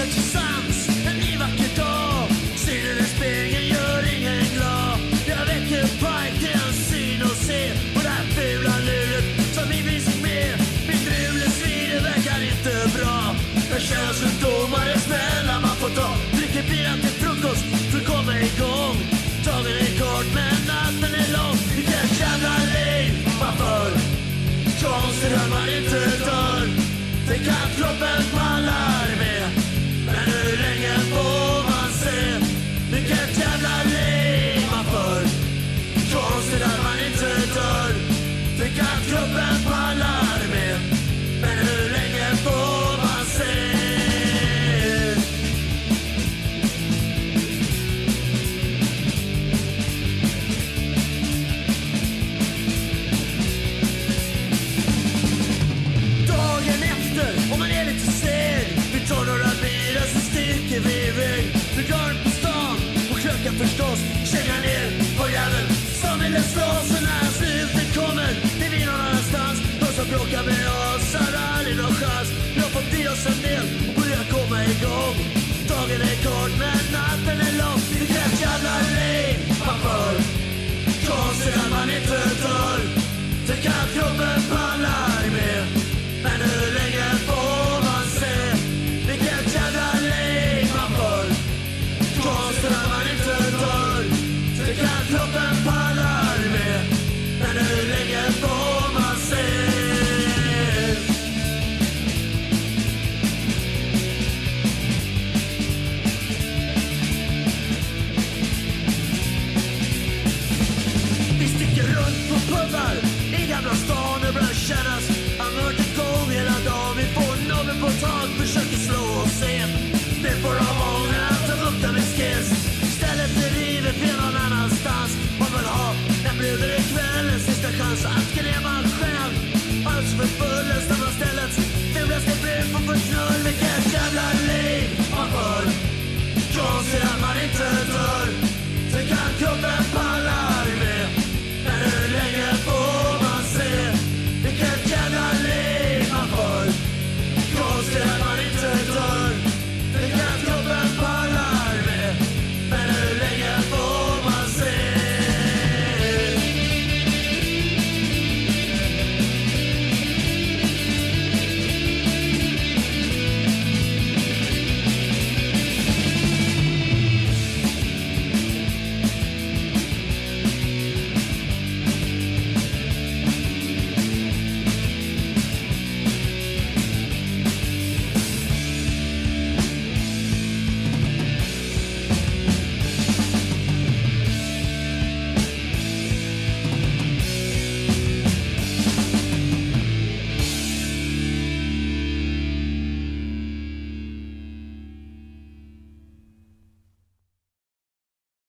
Jag vaknar till sans en ny vacker dag. Synen i spegeln gör ingen glad. Jag väcker Pike till en syn och ser på det här fula luret som vi fick med. Mitt brule svider verkar inte bra. Och förstås Känga ner på jäveln som ville slåss Men när slutet kommer är vi någon annanstans De som bråkar med oss. Har aldrig någon chans Vi har fått i oss en del och börjar komma igång. Dagen är kort men natten är lång. Det krävs jävla liv. Man för Konstigt att man inte dör Tänk att pubbar i Gamla stan. Det börjar kännas annorlunda gång hela dagen. Vi får nobben på tak, försöker slå oss in. Det får de ångra, tar upp dem skiss. Stället är rivet, vi är någon annanstans. Man vill ha en brudare ikväll, en sista chans att gräva själv. Alltså för